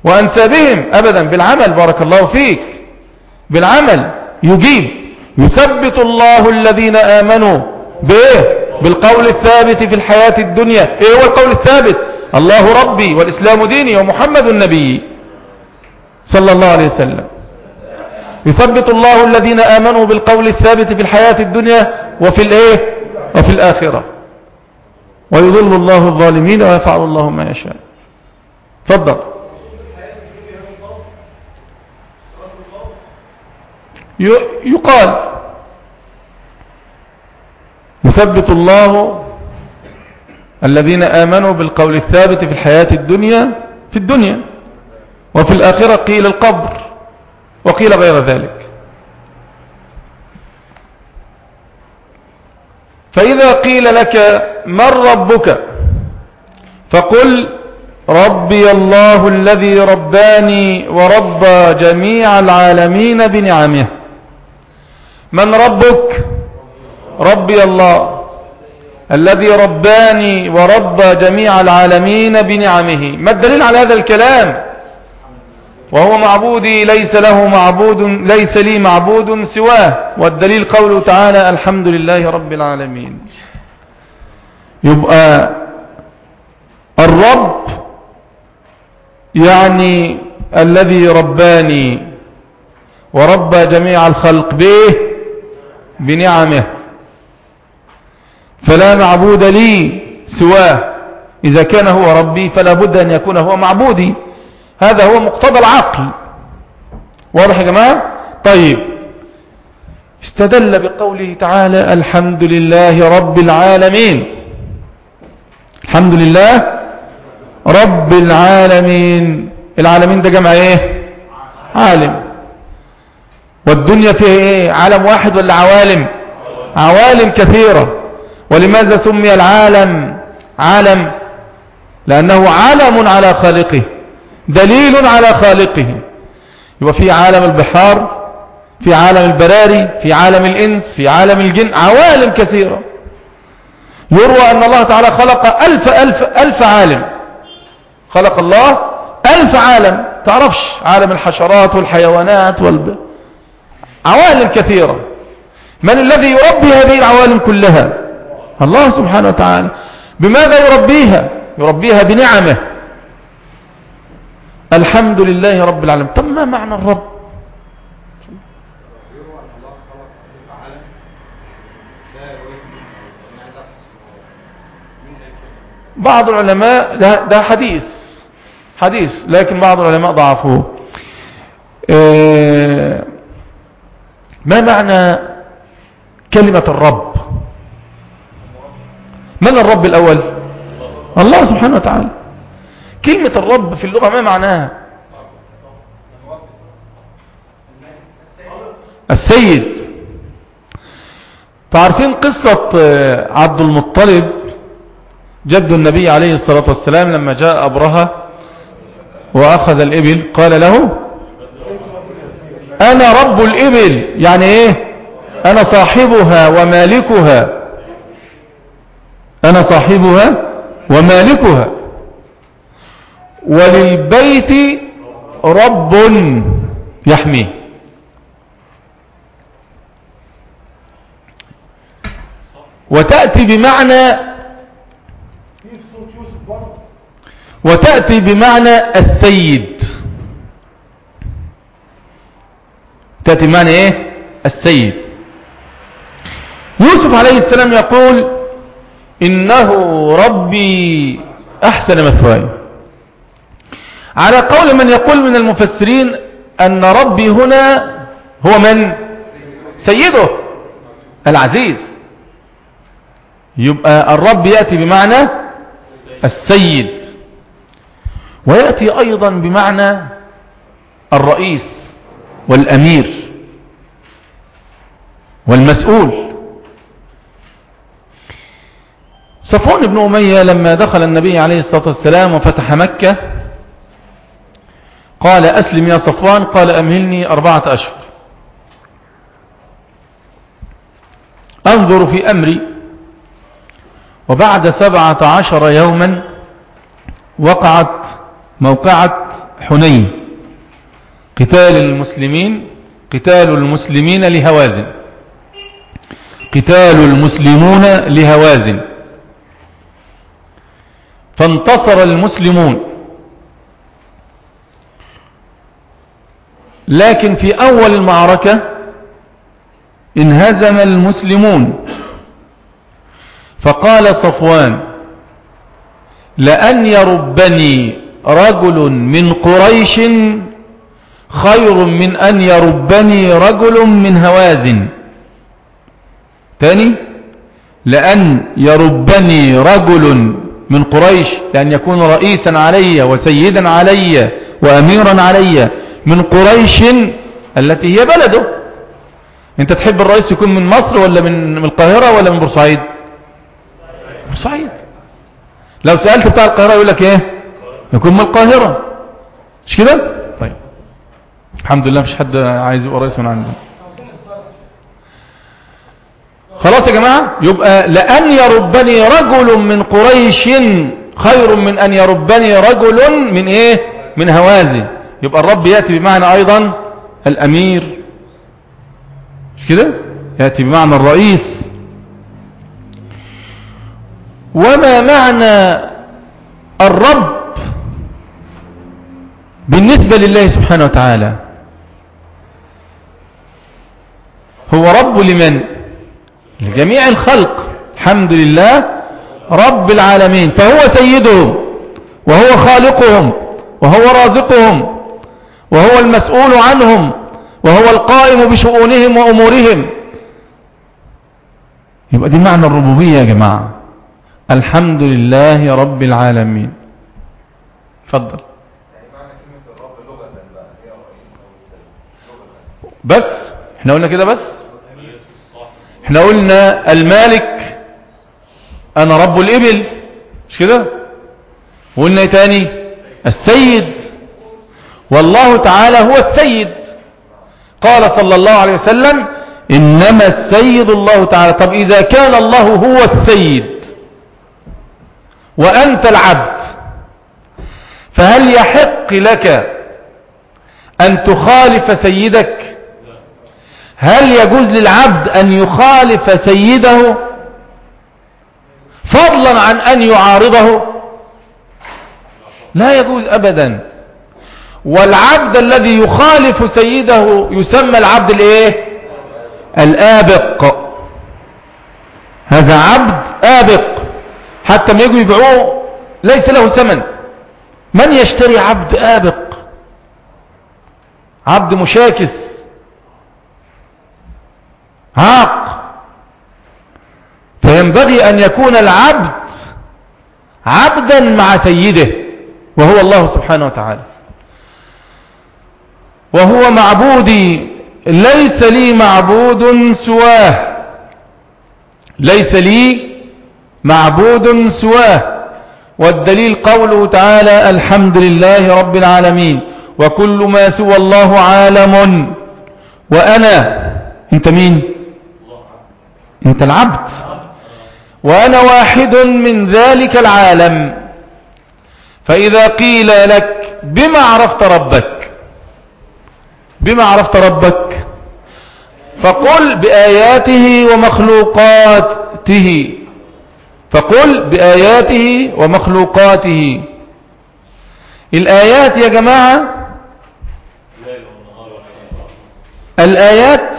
وأنسابهم أبدا بالعمل بارك الله فيك. بالعمل يجيب. يثبت الله الذين آمنوا بإيه بالقول الثابت في الحياة الدنيا. إيه هو القول الثابت؟ الله ربي والإسلام ديني ومحمد النبي صلى الله عليه وسلم. يثبت الله الذين آمنوا بالقول الثابت في الحياة الدنيا وفي الإيه؟ وفي الآخرة. ويضل الله الظالمين ويفعل الله ما يشاء. تفضل. يقال. يثبت الله الذين آمنوا بالقول الثابت في الحياة الدنيا في الدنيا وفي الآخرة قيل القبر وقيل غير ذلك. فإذا قيل لك من ربك فقل ربي الله الذي رباني وربى جميع العالمين بنعمه. من ربك؟ ربي الله الذي رباني وربى جميع العالمين بنعمه. ما الدليل على هذا الكلام؟ وهو معبودي ليس له معبود ليس لي معبود سواه. والدليل قوله تعالى الحمد لله رب العالمين. يبقى الرب يعني الذي رباني وربى جميع الخلق به. بنعمه. فلا معبود لي سواه. إذا كان هو ربي فلا بد أن يكون هو معبودي. هذا هو مقتضى العقل. واضح يا جماعة؟ طيب. استدل بقوله تعالى الحمد لله رب العالمين. الحمد لله رب العالمين. العالمين ده جمع إيه؟ عالم. والدنيا فيها إيه؟ عالم واحد ولا عوالم؟ عوالم كثيرة. ولماذا سمي العالم عالم؟ لأنه عالم على خالقه دليل على خالقه. يبقى في عالم البحار في عالم البراري في عالم الإنس في عالم الجن عوالم كثيرة. يروى أن الله تعالى خلق ألف ألف ألف عالم. خلق الله ألف عالم. تعرفش عالم الحشرات والحيوانات والب... عوالم كثيرة. من الذي يربي هذه العوالم كلها؟ الله سبحانه وتعالى. بماذا يربيها؟ يربيها بنعمة. الحمد لله رب العالمين. طب ما معنى الرب؟ بعض العلماء ده, ده حديث حديث لكن بعض العلماء ضعفوه. آه، ما معنى كلمة الرب؟ من الرب الأول؟ الله سبحانه وتعالى. كلمة الرب في اللغة ما معناها؟ السيد. تعرفين قصة آه، عبد المطلب؟ جد النبي عليه الصلاة والسلام لما جاء أبرهة وأخذ الإبل قال له أنا رب الإبل. يعني إيه؟ أنا صاحبها ومالكها. أنا صاحبها ومالكها. وللبيت رب يحميه. وتأتي بمعنى وتأتي بمعنى السيد. بمعنى إيه؟ السيد. يوسف عليه السلام يقول إنه ربي أحسن مثواي. على قول من يقول من المفسرين أن ربي هنا هو من؟ سيده العزيز. يبقى الرب يأتي بمعنى السيد. ويأتي أيضا بمعنى الرئيس. والأمير والمسؤول. صفوان بن أمية لما دخل النبي عليه الصلاة والسلام وفتح مكة قال أسلم يا صفوان. قال أمهلني أربعة أشهر. أنظر في أمري وبعد سبعة عشر يوما وقعت موقعة حنين. قتال المسلمين قتال المسلمين لهوازن. قتال المسلمون لهوازن. فانتصر المسلمون. لكن في أول المعركة انهزم المسلمون. فقال صفوان لأن يربني رجل من قريش خير من أن يربني رجل من هوازن. ثاني لأن يربني رجل من قريش لأن يكون رئيسا علي وسيدا علي وأميرا علي من قريش التي هي بلده. أنت تحب الرئيس يكون من مصر ولا من القاهرة ولا من بورسعيد؟ بورسعيد. لو سألت بتاع القاهرة يقول لك إيه؟ يكون من القاهرة. مش كده؟ الحمد لله مش حد عايز يبقى رئيس من عندنا خلاص يا جماعة يبقى لأن يربني رجل من قريش خير من أن يربني رجل من إيه؟ من هوازن يبقى الرب يأتي بمعنى أيضا الأمير. مش كده؟ يأتي بمعنى الرئيس. وما معنى الرب بالنسبة لله سبحانه وتعالى؟ هو رب لمن؟ لجميع الخلق. الحمد لله رب العالمين. فهو سيدهم وهو خالقهم وهو رازقهم وهو المسؤول عنهم وهو القائم بشؤونهم وأمورهم. يبقى دي معنى الربوبية يا جماعة. الحمد لله رب العالمين. فضل بس. إحنا قلنا كده بس؟ إحنا قلنا المالك أنا رب الابل مش كده؟ وقلنا إيه تاني؟ السيد. والله تعالى هو السيد. قال صلى الله عليه وسلم إنما السيد الله تعالى. طب إذا كان الله هو السيد وأنت العبد فهل يحق لك أن تخالف سيدك؟ هل يجوز للعبد أن يخالف سيده فضلا عن أن يعارضه؟ لا يجوز أبدا. والعبد الذي يخالف سيده يسمى العبد الإيه؟ الآبق. هذا عبد آبق. حتى ما يجوا يبيعوه ليس له ثمن. من يشتري عبد آبق؟ عبد مشاكس. عاق فينبغي أن يكون العبد عبدا مع سيده وهو الله سبحانه وتعالى. وهو معبودي ليس لي معبود سواه. ليس لي معبود سواه. والدليل قوله تعالى الحمد لله رب العالمين وكل ما سوى الله عالم. وأنا أنت مين؟ انت العبد. وأنا واحد من ذلك العالم. فإذا قيل لك بما عرفت ربك بما عرفت ربك فقل بآياته ومخلوقات بآياته فقل بآياته ومخلوقاته. الآيات يا جماعة الآيات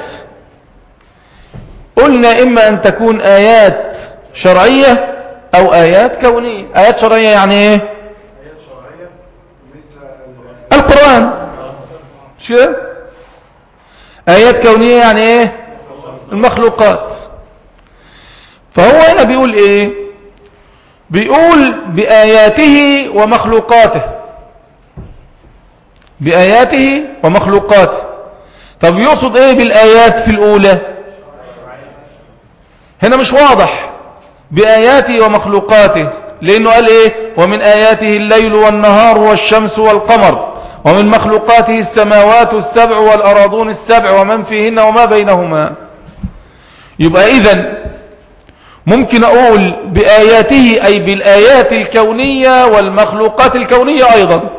قلنا إما أن تكون آيات شرعية أو آيات كونية. آيات شرعية يعني إيه؟ القرآن. شو؟ آيات كونية يعني إيه؟ المخلوقات. فهو هنا بيقول إيه؟ بيقول بآياته ومخلوقاته. بآياته ومخلوقاته. طب يقصد إيه بالآيات في الأولى؟ هنا مش واضح بآياته ومخلوقاته لأنه قال إيه؟ ومن آياته الليل والنهار والشمس والقمر ومن مخلوقاته السماوات السبع والأراضون السبع ومن فيهن وما بينهما. يبقى إذن ممكن أقول بآياته أي بالآيات الكونية والمخلوقات الكونية أيضا.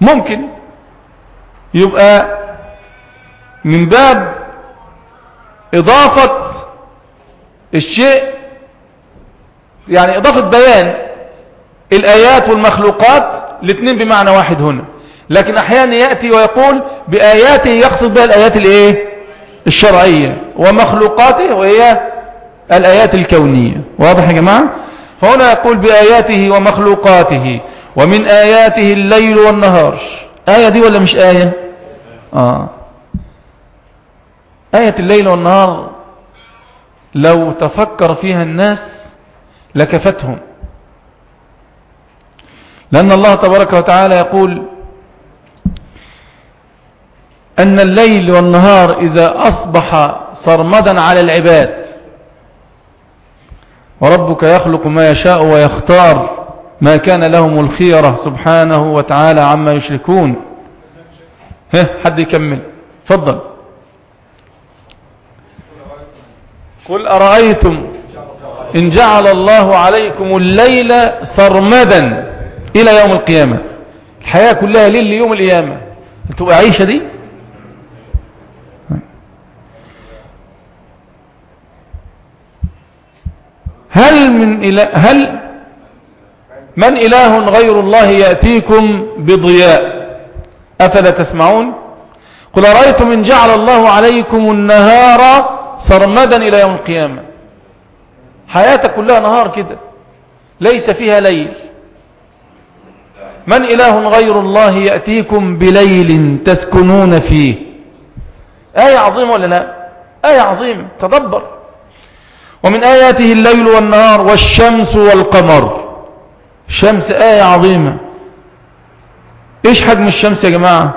ممكن. يبقى من باب إضافة الشيء يعني إضافة بيان الآيات والمخلوقات الاثنين بمعنى واحد هنا. لكن أحيانا يأتي ويقول بآياته يقصد بها الآيات الإيه؟ الشرعية ومخلوقاته وهي الآيات الكونية. واضح يا جماعة؟ فهنا يقول بآياته ومخلوقاته ومن آياته الليل والنهار. آية دي ولا مش آية؟ آه. آية الليل والنهار لو تفكر فيها الناس لكفتهم. لأن الله تبارك وتعالى يقول أن الليل والنهار إذا أصبح صرمدا على العباد وربك يخلق ما يشاء ويختار ما كان لهم الخيرة سبحانه وتعالى عما يشركون. ها حد يكمل. فضل قل أرأيتم إن جعل الله عليكم الليل سرمدا إلى يوم القيامة. الحياة كلها ليل ليوم القيامة. تبقى عيشة دي؟ هل من إله هل من إله غير الله يأتيكم بضياء؟ أفلا تسمعون؟ قل أرأيتم إن جعل الله عليكم النهار سرمدا إلى يوم القيامة. حياتك كلها نهار كده. ليس فيها ليل. من إله غير الله يأتيكم بليل تسكنون فيه. آية عظيمة ولا لا؟ آية عظيمة تدبر. ومن آياته الليل والنهار والشمس والقمر. الشمس آية عظيمة. إيش حجم الشمس يا جماعة؟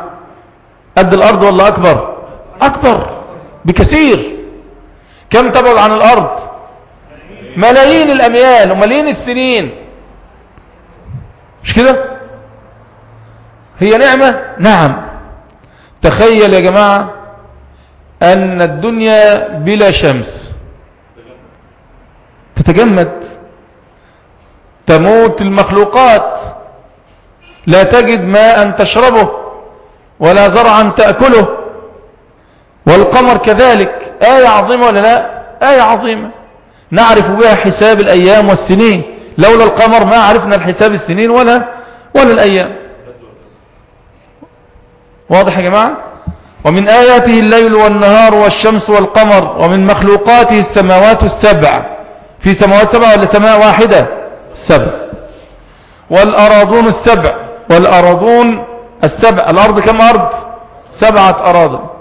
قد الأرض ولا أكبر. أكبر. بكثير. كم تبعد عن الأرض؟ ملايين الأميال وملايين السنين. مش كده؟ هي نعمة؟ نعم. تخيل يا جماعة أن الدنيا بلا شمس. تتجمد. تموت المخلوقات. لا تجد ماء تشربه ولا زرعا تأكله. والقمر كذلك. آية عظيمة ولا لا؟ آية عظيمة. نعرف بها حساب الأيام والسنين. لولا القمر ما عرفنا الحساب السنين ولا ولا الأيام. واضح يا جماعة؟ ومن آياته الليل والنهار والشمس والقمر ومن مخلوقاته السماوات السبع. في سماوات سبع ولا سماء واحدة؟ سبع. والأراضون السبع. والأراضون السبع. الأرض كم أرض؟ سبعة أراض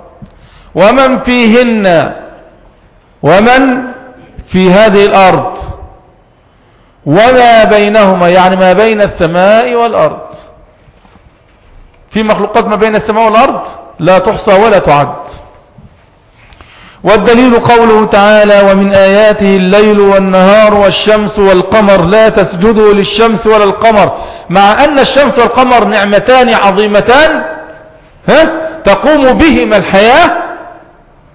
ومن فيهن ومن في هذه الأرض وما بينهما يعني ما بين السماء والأرض في مخلوقات ما بين السماء والأرض لا تحصى ولا تعد والدليل قوله تعالى ومن آياته الليل والنهار والشمس والقمر لا تسجدوا للشمس ولا القمر مع أن الشمس والقمر نعمتان عظيمتان ها تقوم بهما الحياة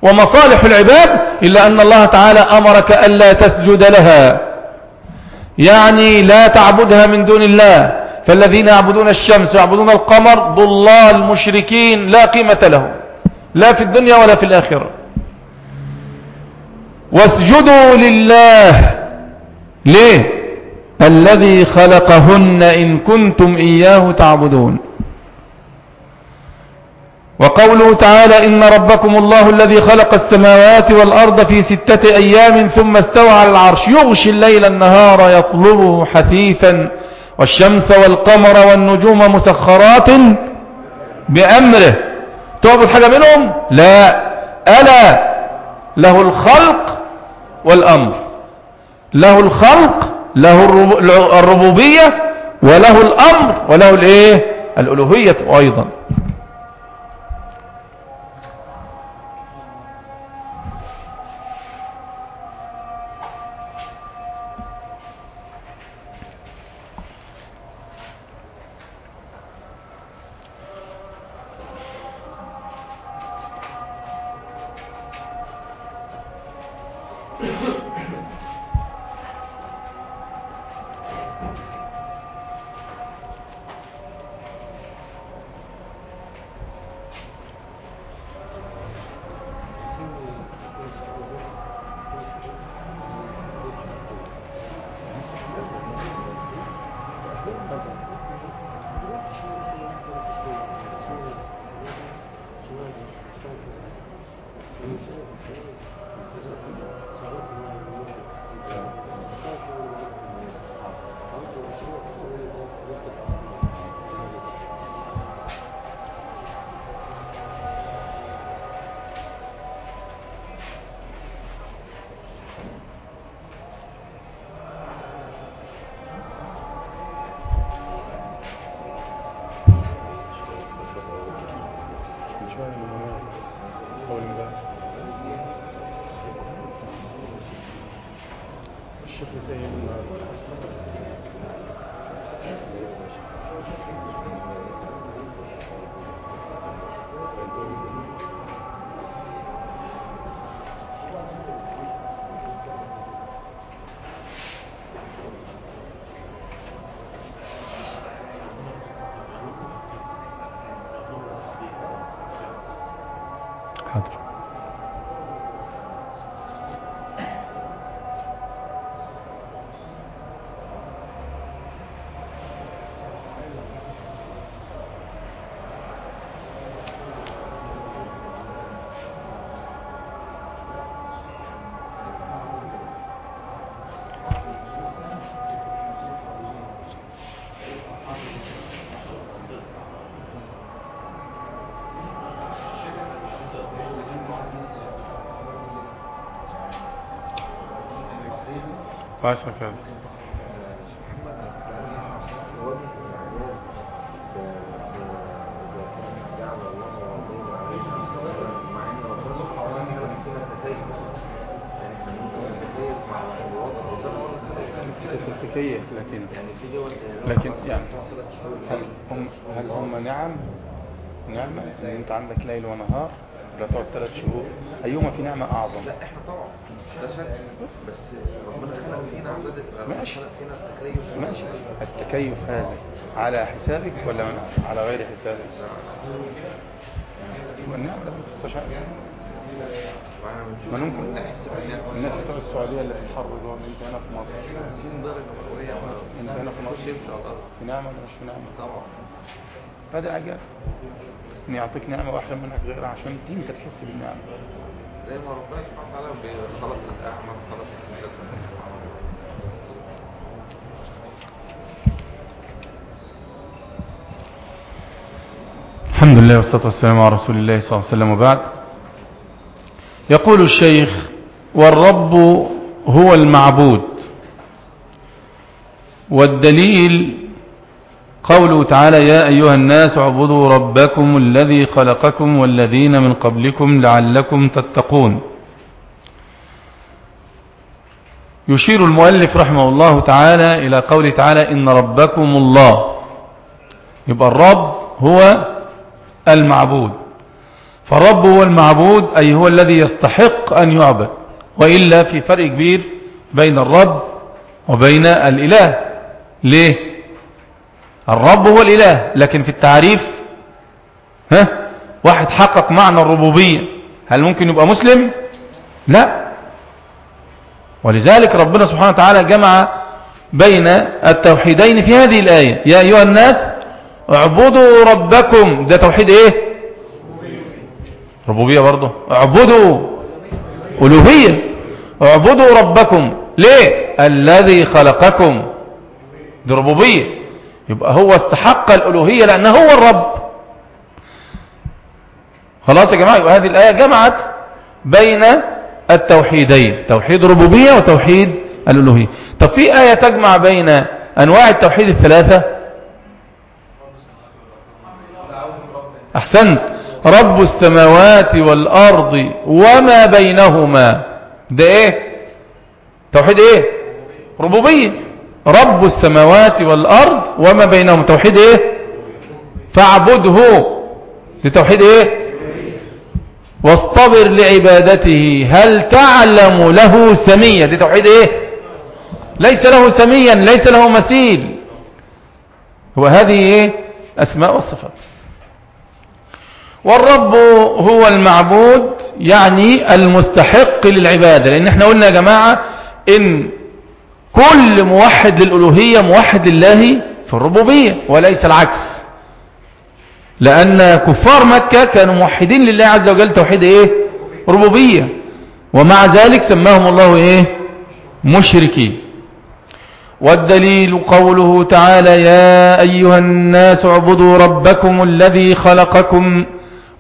ومصالح العباد إلا أن الله تعالى أمرك ألا تسجد لها. يعني لا تعبدها من دون الله. فالذين يعبدون الشمس ويعبدون القمر ضلال مشركين لا قيمة لهم. لا في الدنيا ولا في الآخرة. واسجدوا لله. ليه؟ الذي خلقهن إن كنتم إياه تعبدون. وقوله تعالى إن ربكم الله الذي خلق السماوات والأرض في ستة أيام ثم استوى على العرش. يغشي الليل النهار يطلبه حثيثا والشمس والقمر والنجوم مسخرات بأمره. تعبد حاجة منهم؟ لا. ألا له الخلق والأمر. له الخلق له الربوبية وله الأمر وله الإيه؟ الألوهية أيضا. عشرة كده تكيف لكن لكن يعني هل هم هل هم نعم؟ نعمة إن أنت عندك ليل ونهار لا تقعد ثلاث شهور. أيهما في نعمة أعظم؟ لا إحنا طبعا ده شك بس ربنا خلق فينا عبادة ماشي خلق فينا التكيف. ماشي. التكيف هذا. على حسابك ولا من- على غير حسابك. والنعمة لازم تستشعر. ما ممكن. الناس بتوع السعودية اللي في الحر دول أنت هنا في مصر. 50 درجة مئوية أنت هنا في مصر. في نعمة ولا مش في نعمة؟ طبعا. هذا إعجاز. إن يعطيك نعمة واحسن منك غيرها عشان انت تحس بالنعمة. زي ما ربنا سبحانه وتعالى خلق الأعمى خلق الكتاب الحمد لله والصلاة والسلام على رسول الله صلى الله عليه وسلم وبعد. يقول الشيخ والرب هو المعبود والدليل قوله تعالى يا أيها الناس اعبدوا ربكم الذي خلقكم والذين من قبلكم لعلكم تتقون. يشير المؤلف رحمه الله تعالى إلى قوله تعالى إن ربكم الله. يبقى الرب هو المعبود. فالرب هو المعبود أي هو الذي يستحق أن يعبد. وإلا في فرق كبير بين الرب وبين الإله. ليه؟ الرب هو الإله لكن في التعريف ها؟ واحد حقق معنى الربوبية. هل ممكن يبقى مسلم؟ لا. ولذلك ربنا سبحانه وتعالى جمع بين التوحيدين في هذه الآية. يا أيها الناس اعبدوا ربكم. ده توحيد إيه؟ ربوبية برضه. اعبدوا ألوهية. اعبدوا ربكم. ليه؟ الذي خلقكم. دي ربوبية. يبقى هو استحق الألوهية لأنه هو الرب. خلاص يا جماعة يبقى هذه الآية جمعت بين التوحيدين توحيد ربوبية وتوحيد الألوهية. طب في آية تجمع بين أنواع التوحيد الثلاثة؟ أحسنت. رب السماوات والأرض وما بينهما. ده إيه؟ توحيد إيه؟ ربوبية. رب السماوات والأرض وما بينهما. توحيد إيه؟ فاعبده. لتوحيد إيه؟ واصطبر لعبادته. هل تعلم له سمية دي توحيد إيه؟ ليس له سميا ليس له مثيل. هو هذه إيه؟ أسماء والصفات والرب هو المعبود يعني المستحق للعبادة. لأن إحنا قلنا يا جماعة إن كل موحد للألوهية موحد لله في الربوبية وليس العكس. لأن كفار مكة كانوا موحدين لله عز وجل توحيد إيه؟ ربوبية. ومع ذلك سماهم الله إيه؟ مشركين. والدليل قوله تعالى يا أيها الناس اعبدوا ربكم الذي خلقكم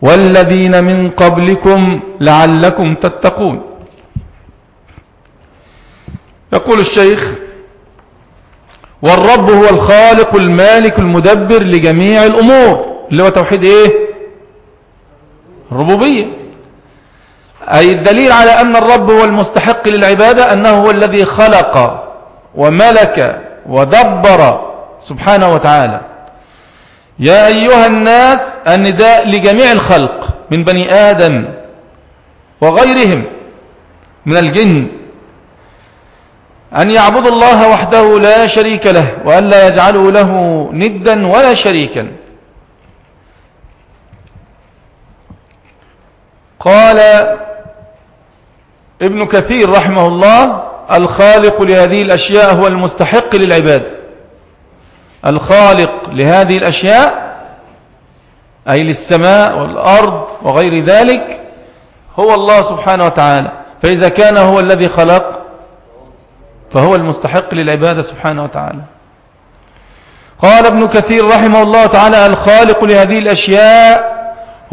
والذين من قبلكم لعلكم تتقون. يقول الشيخ والرب هو الخالق المالك المدبر لجميع الأمور اللي هو توحيد إيه؟ الربوبية أي الدليل على أن الرب هو المستحق للعبادة أنه هو الذي خلق وملك ودبر سبحانه وتعالى. يا أيها الناس النداء لجميع الخلق من بني آدم وغيرهم من الجن أن يعبدوا الله وحده لا شريك له وأن لا يجعلوا له ندا ولا شريكا. قال ابن كثير رحمه الله الخالق لهذه الأشياء هو المستحق للعباد. الخالق لهذه الأشياء أي للسماء والأرض وغير ذلك هو الله سبحانه وتعالى. فإذا كان هو الذي خلق فهو المستحق للعبادة سبحانه وتعالى. قال ابن كثير رحمه الله تعالى الخالق لهذه الأشياء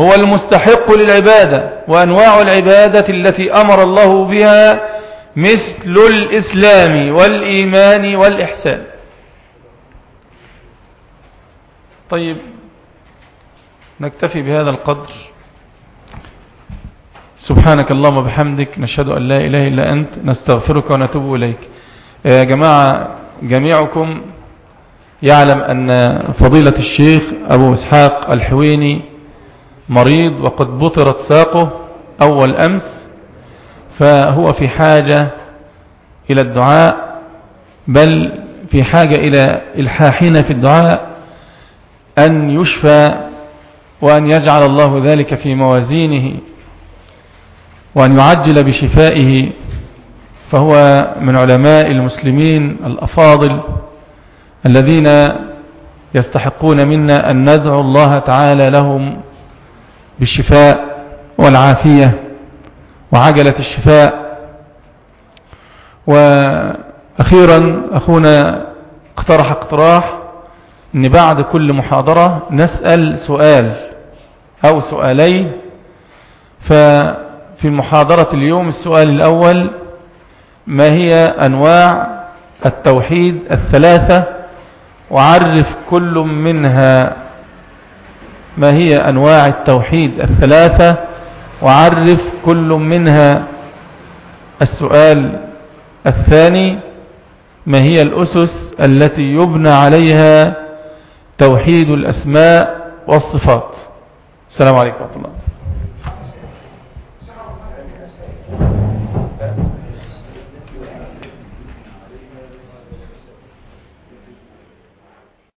هو المستحق للعبادة وأنواع العبادة التي أمر الله بها مثل الإسلام والإيمان والإحسان. طيب نكتفي بهذا القدر. سبحانك اللهم وبحمدك نشهد أن لا إله إلا أنت نستغفرك ونتوب إليك. يا جماعة جميعكم يعلم أن فضيلة الشيخ أبو إسحاق الحويني مريض وقد بطرت ساقه أول أمس فهو في حاجة إلى الدعاء بل في حاجة إلى الحاحين في الدعاء أن يشفى وأن يجعل الله ذلك في موازينه وأن يعجل بشفائه فهو من علماء المسلمين الأفاضل الذين يستحقون منا أن ندعو الله تعالى لهم بالشفاء والعافية وعجلة الشفاء. وأخيرا أخونا اقترح اقتراح أن بعد كل محاضرة نسأل سؤال أو سؤالين. ففي محاضرة اليوم السؤال الأول ما هي أنواع التوحيد الثلاثة؟ وعرف كل منها ما هي أنواع التوحيد الثلاثة؟ وعرف كل منها السؤال الثاني ما هي الأسس التي يبنى عليها توحيد الأسماء والصفات؟ السلام عليكم ورحمة الله.